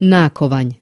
Nakovanj.